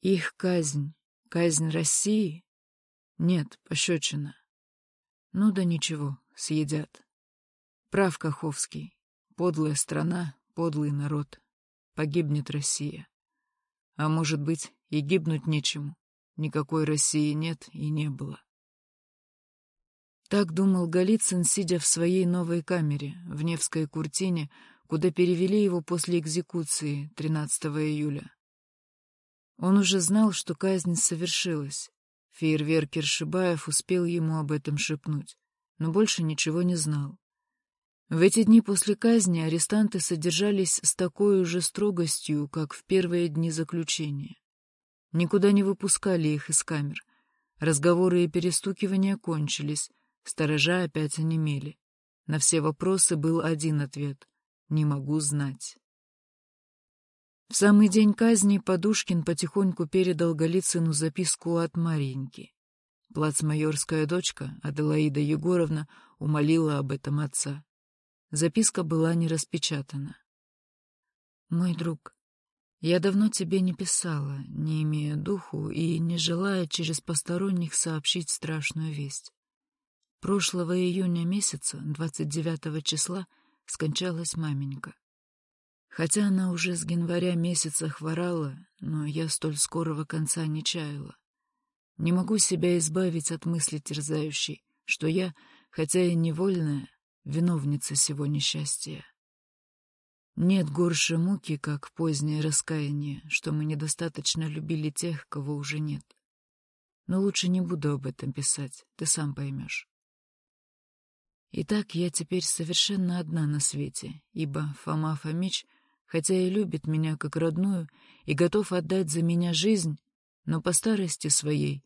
Их казнь, казнь России? Нет, пощечина. Ну да ничего, съедят. Прав Каховский. Подлая страна, подлый народ. Погибнет Россия. А может быть, и гибнуть нечему. Никакой России нет и не было. Так думал Голицын, сидя в своей новой камере, в Невской куртине, куда перевели его после экзекуции 13 июля. Он уже знал, что казнь совершилась. Фейерверкер Шибаев успел ему об этом шепнуть, но больше ничего не знал. В эти дни после казни арестанты содержались с такой же строгостью, как в первые дни заключения. Никуда не выпускали их из камер. Разговоры и перестукивания кончились, сторожа опять онемели. На все вопросы был один ответ — «не могу знать». В самый день казни Подушкин потихоньку передал Голицыну записку от Мариньки. Плацмайорская дочка, Аделаида Егоровна, умолила об этом отца. Записка была не распечатана. «Мой друг, я давно тебе не писала, не имея духу и не желая через посторонних сообщить страшную весть. Прошлого июня месяца, 29 числа, скончалась маменька. Хотя она уже с января месяца хворала, но я столь скорого конца не чаяла. Не могу себя избавить от мысли терзающей, что я, хотя и невольная, виновница сего несчастья. Нет горше муки, как позднее раскаяние, что мы недостаточно любили тех, кого уже нет. Но лучше не буду об этом писать, ты сам поймешь. Итак, я теперь совершенно одна на свете, ибо Фома Фомич, хотя и любит меня как родную и готов отдать за меня жизнь, но по старости своей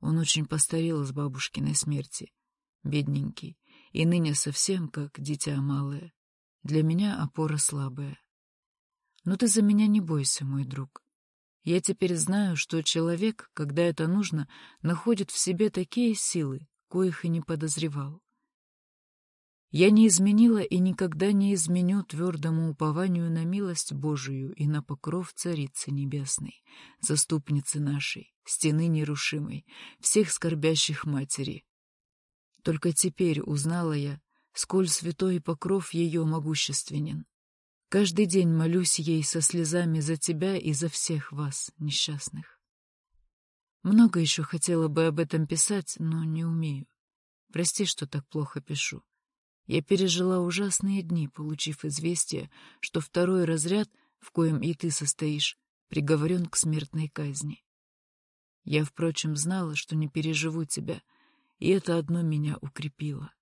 он очень постарел с бабушкиной смерти, бедненький, и ныне совсем как дитя малое. Для меня опора слабая. Но ты за меня не бойся, мой друг. Я теперь знаю, что человек, когда это нужно, находит в себе такие силы, коих и не подозревал. Я не изменила и никогда не изменю твердому упованию на милость Божию и на покров Царицы Небесной, заступницы нашей, стены нерушимой, всех скорбящих матери. Только теперь узнала я, сколь святой покров ее могущественен. Каждый день молюсь ей со слезами за тебя и за всех вас, несчастных. Много еще хотела бы об этом писать, но не умею. Прости, что так плохо пишу. Я пережила ужасные дни, получив известие, что второй разряд, в коем и ты состоишь, приговорен к смертной казни. Я, впрочем, знала, что не переживу тебя, и это одно меня укрепило.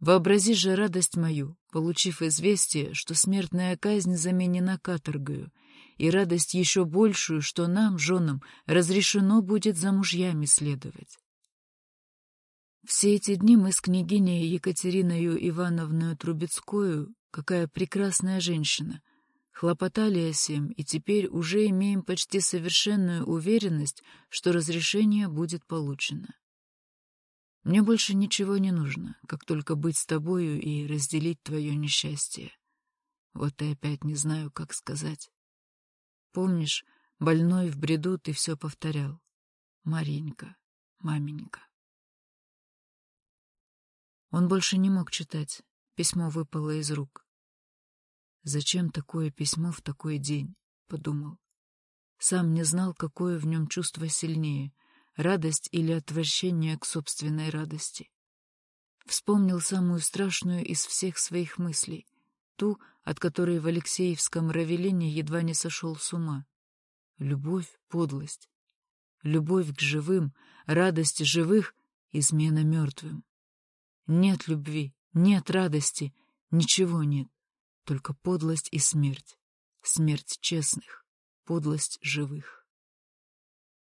Вообрази же радость мою, получив известие, что смертная казнь заменена каторгою, и радость еще большую, что нам, женам, разрешено будет за мужьями следовать. Все эти дни мы с княгиней Екатериною Ивановной Трубецкою, какая прекрасная женщина, хлопотали о сем, и теперь уже имеем почти совершенную уверенность, что разрешение будет получено. Мне больше ничего не нужно, как только быть с тобою и разделить твое несчастье. Вот и опять не знаю, как сказать. Помнишь, больной в бреду ты все повторял. Маренька, маменька. Он больше не мог читать. Письмо выпало из рук. «Зачем такое письмо в такой день?» — подумал. Сам не знал, какое в нем чувство сильнее — радость или отвращение к собственной радости. Вспомнил самую страшную из всех своих мыслей, ту, от которой в Алексеевском Равелине едва не сошел с ума. Любовь — подлость. Любовь к живым, радость живых — измена мертвым. Нет любви, нет радости, ничего нет, только подлость и смерть. Смерть честных, подлость живых.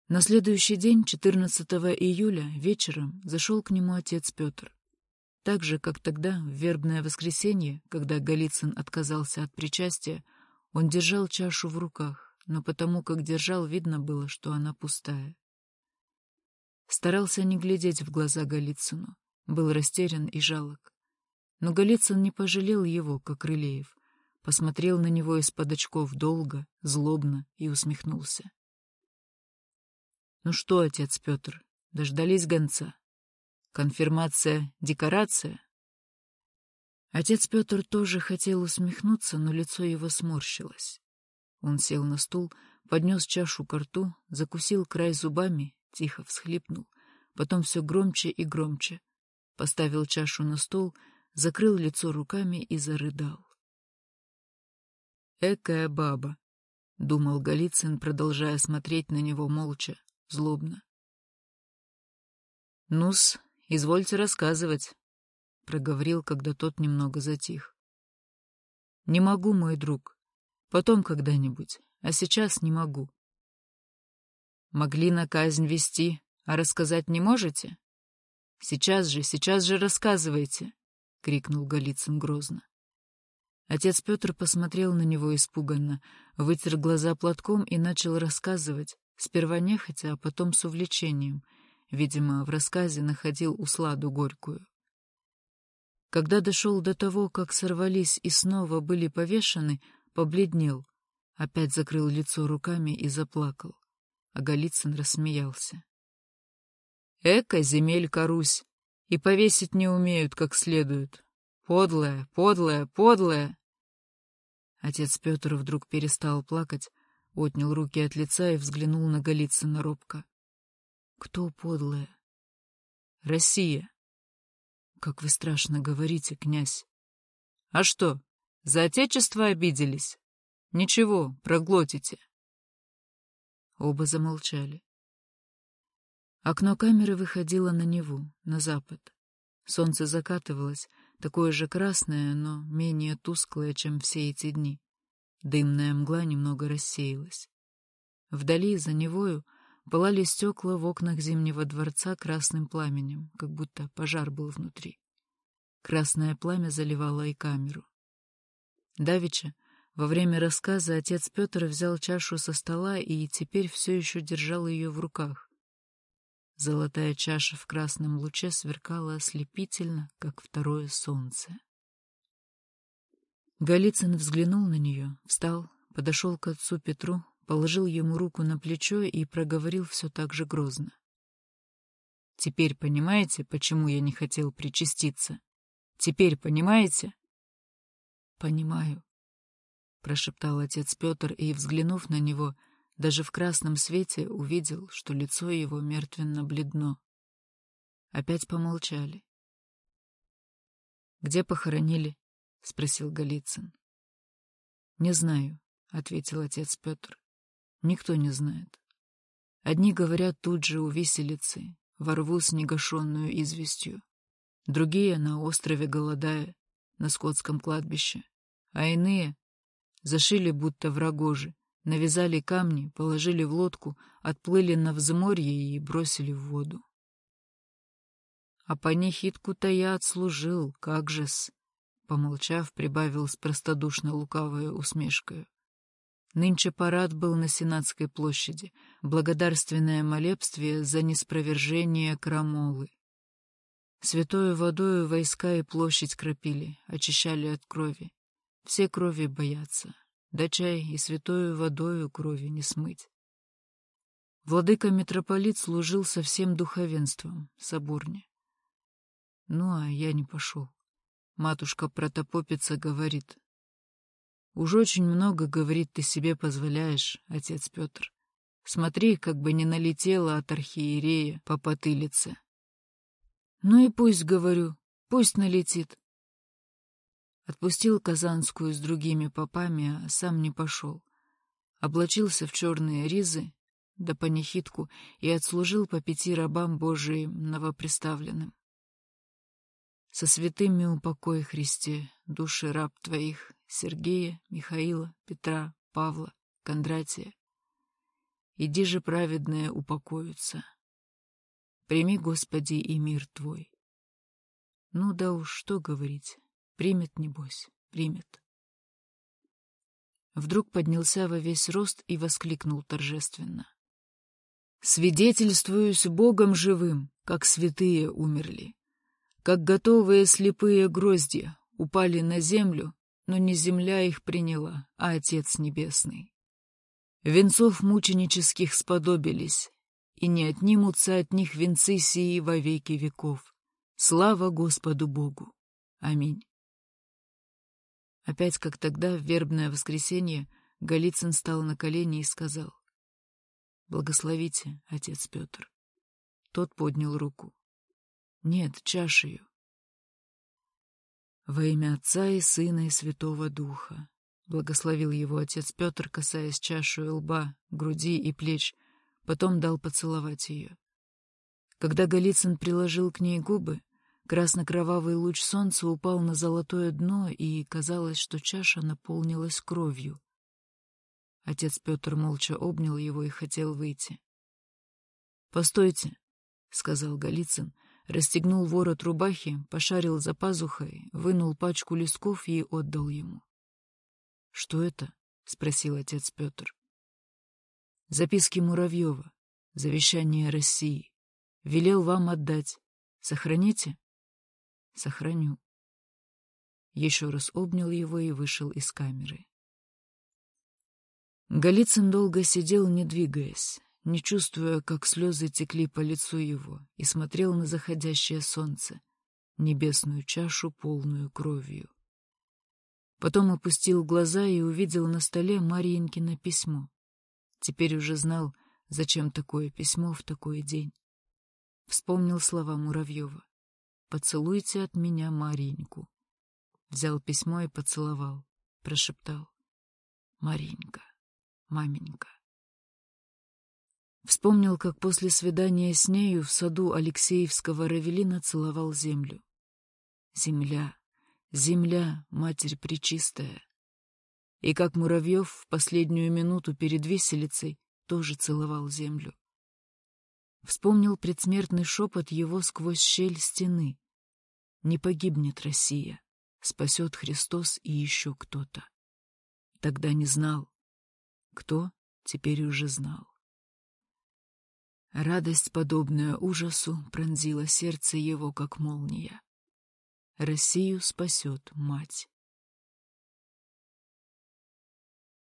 На следующий день, 14 июля, вечером, зашел к нему отец Петр. Так же, как тогда, в вербное воскресенье, когда Голицын отказался от причастия, он держал чашу в руках, но потому как держал, видно было, что она пустая. Старался не глядеть в глаза Голицыну, был растерян и жалок. Но Голицын не пожалел его, как Рылеев, посмотрел на него из-под очков долго, злобно и усмехнулся. Ну что, отец Петр, дождались гонца? Конфирмация — декорация? Отец Петр тоже хотел усмехнуться, но лицо его сморщилось. Он сел на стул, поднес чашу к рту, закусил край зубами, тихо всхлипнул, потом все громче и громче, поставил чашу на стол, закрыл лицо руками и зарыдал. «Экая баба», — думал Голицын, продолжая смотреть на него молча, злобно. «Ну-с, извольте рассказывать», — проговорил, когда тот немного затих. «Не могу, мой друг. Потом когда-нибудь, а сейчас не могу». «Могли на казнь вести, а рассказать не можете?» «Сейчас же, сейчас же рассказывайте!» — крикнул Голицын грозно. Отец Петр посмотрел на него испуганно, вытер глаза платком и начал рассказывать, сперва нехотя, а потом с увлечением. Видимо, в рассказе находил усладу горькую. Когда дошел до того, как сорвались и снова были повешены, побледнел, опять закрыл лицо руками и заплакал. А Голицын рассмеялся. Эка, земелька Русь, и повесить не умеют как следует. Подлая, подлая, подлая. Отец Петр вдруг перестал плакать, отнял руки от лица и взглянул на Голицына робко. Кто подлая? Россия. Как вы страшно говорите, князь. А что, за отечество обиделись? Ничего, проглотите. Оба замолчали. Окно камеры выходило на Неву, на запад. Солнце закатывалось, такое же красное, но менее тусклое, чем все эти дни. Дымная мгла немного рассеялась. Вдали, за Невою, пылали стекла в окнах Зимнего дворца красным пламенем, как будто пожар был внутри. Красное пламя заливало и камеру. Давича, во время рассказа отец Петр взял чашу со стола и теперь все еще держал ее в руках. Золотая чаша в красном луче сверкала ослепительно, как второе солнце. Голицын взглянул на нее, встал, подошел к отцу Петру, положил ему руку на плечо и проговорил все так же грозно. «Теперь понимаете, почему я не хотел причаститься? Теперь понимаете?» «Понимаю», — прошептал отец Петр и, взглянув на него, даже в красном свете увидел, что лицо его мертвенно-бледно. Опять помолчали. «Где похоронили?» — спросил Голицын. «Не знаю», — ответил отец Петр. «Никто не знает. Одни говорят тут же у виселицы, во рву с негашенную известью. Другие — на острове Голодая, на скотском кладбище. А иные зашили будто в рогожи, Навязали камни, положили в лодку, отплыли на взморье и бросили в воду. А панихидку-то я отслужил, как же-с, помолчав, прибавил с простодушно лукавой усмешкой. Нынче парад был на Сенатской площади, благодарственное молебствие за неспровержение крамолы. Святою водою войска и площадь кропили, очищали от крови. Все крови боятся, да чай и святою водою крови не смыть. Владыка-митрополит служил со всем духовенством, соборне. Ну, а я не пошел. Матушка-протопопица говорит. Уж очень много, говорит, ты себе позволяешь, отец Петр. Смотри, как бы не налетела от архиерея по потылице. Ну и пусть, говорю, пусть налетит. Отпустил Казанскую с другими попами, а сам не пошел. Облачился в черные ризы, да панихидку, и отслужил по пяти рабам Божиим новоприставленным. Со святыми упокой, Христе, души раб Твоих, Сергея, Михаила, Петра, Павла, Кондратия. Иди же, праведные, упокоятся. Прими, Господи, и мир Твой. Ну да уж, что говорить. Примет, небось, примет. Вдруг поднялся во весь рост и воскликнул торжественно. «Свидетельствуюсь Богом живым, как святые умерли, как готовые слепые гроздья упали на землю, но не земля их приняла, а Отец Небесный. Венцов мученических сподобились, и не отнимутся от них венцы сии во веки веков. Слава Господу Богу! Аминь. Опять, как тогда, в вербное воскресенье, Голицын стал на колени и сказал, «Благословите, отец Петр». Тот поднял руку. «Нет, чашею». «Во имя Отца и Сына и Святого Духа», — благословил его отец Петр, касаясь чашу лба, груди и плеч, потом дал поцеловать ее. Когда Голицын приложил к ней губы, красно-кровавый луч солнца упал на золотое дно, и казалось, что чаша наполнилась кровью. Отец Петр молча обнял его и хотел выйти. «Постойте», — сказал Голицын, расстегнул ворот рубахи, пошарил за пазухой, вынул пачку листков и отдал ему. «Что это?» — спросил отец Петр. «Записки Муравьева. Завещание России. Велел вам отдать. Сохраните?» «Сохраню». Еще раз обнял его и вышел из камеры. Голицын долго сидел, не двигаясь, не чувствуя, как слезы текли по лицу его, и смотрел на заходящее солнце, небесную чашу, полную кровью. Потом опустил глаза и увидел на столе Марьенькино письмо. Теперь уже знал, зачем такое письмо в такой день. Вспомнил слова Муравьева. «Поцелуйте от меня Мариньку». Взял письмо и поцеловал, прошептал. «Маринька» маменька. Вспомнил, как после свидания с нею в саду Алексеевского Равелина целовал землю. Земля, земля, Матерь Пречистая. И как Муравьев в последнюю минуту перед виселицей тоже целовал землю. Вспомнил предсмертный шепот его сквозь щель стены. «Не погибнет Россия, спасет Христос и еще кто-то». Тогда не знал, кто, теперь уже знал. Радость, подобная ужасу, пронзила сердце его, как молния. Россию спасет мать.